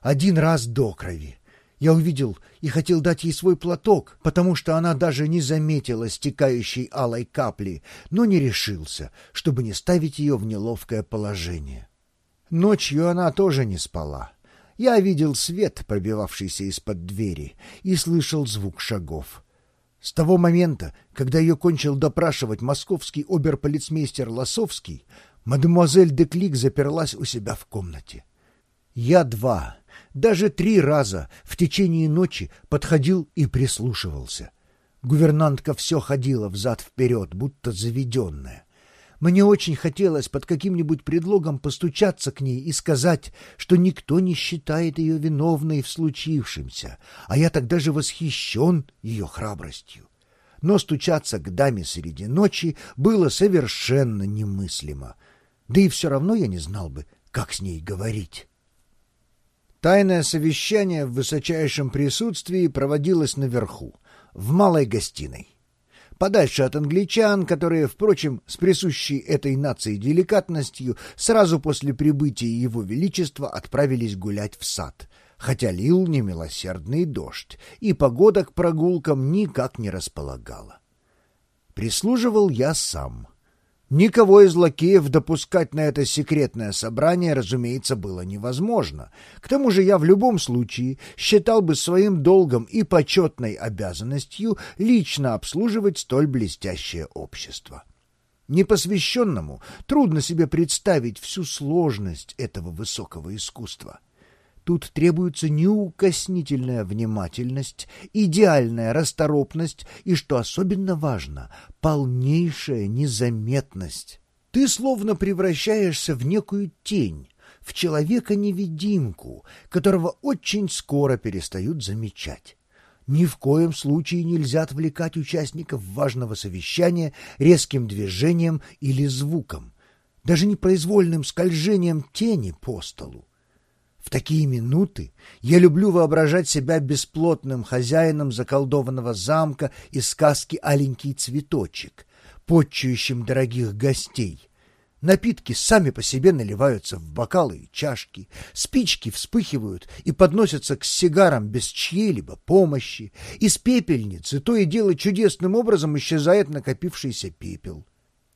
один раз до крови. Я увидел и хотел дать ей свой платок, потому что она даже не заметила стекающей алой капли, но не решился, чтобы не ставить ее в неловкое положение. Ночью она тоже не спала. Я видел свет, пробивавшийся из-под двери, и слышал звук шагов. С того момента, когда ее кончил допрашивать московский оберполицмейстер Лосовский, мадемуазель Деклик заперлась у себя в комнате. Я два, даже три раза в течение ночи подходил и прислушивался. Гувернантка все ходила взад-вперед, будто заведенная. Мне очень хотелось под каким-нибудь предлогом постучаться к ней и сказать, что никто не считает ее виновной в случившемся, а я тогда же восхищен ее храбростью. Но стучаться к даме среди ночи было совершенно немыслимо. Да и все равно я не знал бы, как с ней говорить. Тайное совещание в высочайшем присутствии проводилось наверху, в малой гостиной подальше от англичан, которые, впрочем, с присущей этой нации деликатностью, сразу после прибытия Его Величества отправились гулять в сад, хотя лил немилосердный дождь, и погода к прогулкам никак не располагала. Прислуживал я сам — Никого из лакеев допускать на это секретное собрание, разумеется, было невозможно. К тому же я в любом случае считал бы своим долгом и почетной обязанностью лично обслуживать столь блестящее общество. Непосвященному трудно себе представить всю сложность этого высокого искусства. Тут требуется неукоснительная внимательность, идеальная расторопность и, что особенно важно, полнейшая незаметность. Ты словно превращаешься в некую тень, в человека-невидимку, которого очень скоро перестают замечать. Ни в коем случае нельзя отвлекать участников важного совещания резким движением или звуком, даже непроизвольным скольжением тени по столу. В такие минуты я люблю воображать себя бесплотным хозяином заколдованного замка из сказки «Аленький цветочек», подчующим дорогих гостей. Напитки сами по себе наливаются в бокалы и чашки, спички вспыхивают и подносятся к сигарам без чьей-либо помощи, из пепельницы то и дело чудесным образом исчезает накопившийся пепел.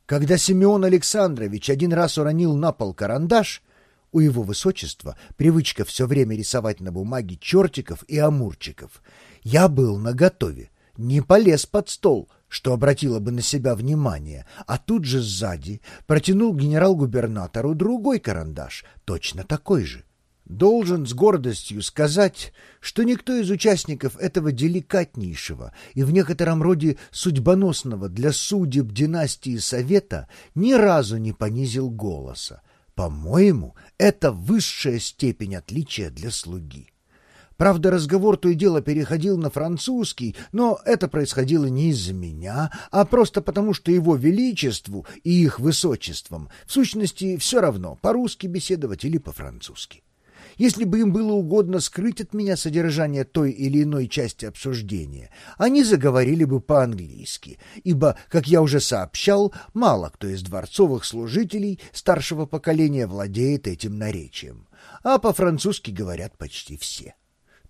Когда Семен Александрович один раз уронил на пол карандаш — у его высочества привычка все время рисовать на бумаге чертиков и амурчиков. Я был наготове, не полез под стол, что обратило бы на себя внимание, а тут же сзади протянул генерал-губернатору другой карандаш, точно такой же. Должен с гордостью сказать, что никто из участников этого деликатнейшего и в некотором роде судьбоносного для судеб династии Совета ни разу не понизил голоса, по-моему, это высшая степень отличия для слуги. Правда, разговор то и дело переходил на французский, но это происходило не из-за меня, а просто потому, что его величеству и их высочеством в сущности все равно, по-русски беседовать или по-французски. Если бы им было угодно скрыть от меня содержание той или иной части обсуждения, они заговорили бы по-английски, ибо, как я уже сообщал, мало кто из дворцовых служителей старшего поколения владеет этим наречием, а по-французски говорят почти все.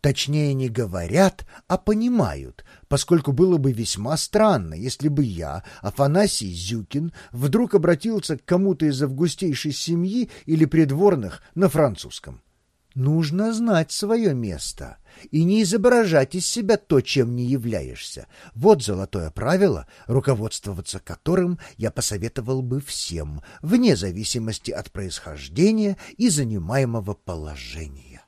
Точнее, не говорят, а понимают, поскольку было бы весьма странно, если бы я, Афанасий Зюкин, вдруг обратился к кому-то из августейшей семьи или придворных на французском. Нужно знать свое место и не изображать из себя то, чем не являешься. Вот золотое правило, руководствоваться которым я посоветовал бы всем, вне зависимости от происхождения и занимаемого положения.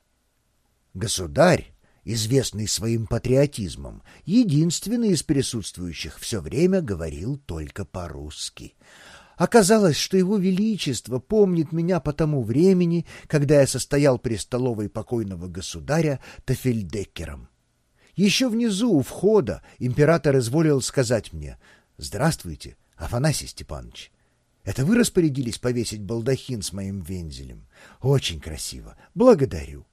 Государь, известный своим патриотизмом, единственный из присутствующих все время говорил только по-русски — Оказалось, что его величество помнит меня по тому времени, когда я состоял при столовой покойного государя Тафельдекером. Еще внизу, у входа, император изволил сказать мне «Здравствуйте, Афанасий Степанович». Это вы распорядились повесить балдахин с моим вензелем? Очень красиво. Благодарю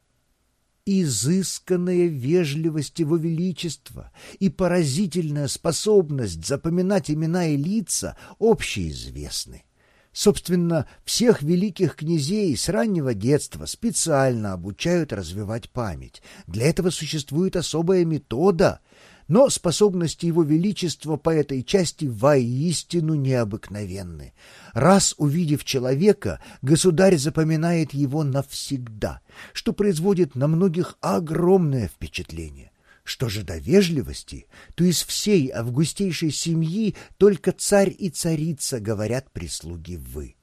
изысканная вежливость его величества и поразительная способность запоминать имена и лица общеизвестны. Собственно, всех великих князей с раннего детства специально обучают развивать память. Для этого существует особая метода, но способности его величества по этой части воистину необыкновенны. Раз увидев человека, государь запоминает его навсегда, что производит на многих огромное впечатление. Что же до вежливости, то из всей августейшей семьи только царь и царица говорят прислуги «вы».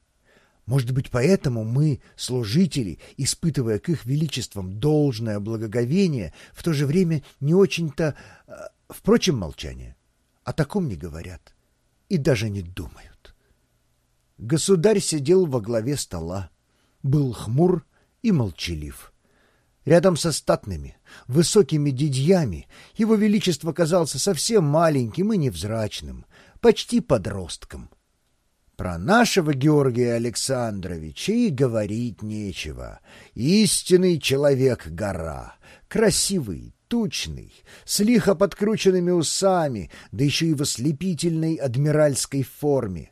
Может быть, поэтому мы, служители, испытывая к их величествам должное благоговение, в то же время не очень-то... Э, впрочем, молчание. О таком не говорят и даже не думают. Государь сидел во главе стола, был хмур и молчалив. Рядом со статными, высокими дядьями его величество казался совсем маленьким и невзрачным, почти подростком. Про нашего Георгия Александровича и говорить нечего. Истинный человек-гора, красивый, тучный, с лихо подкрученными усами, да еще и в ослепительной адмиральской форме.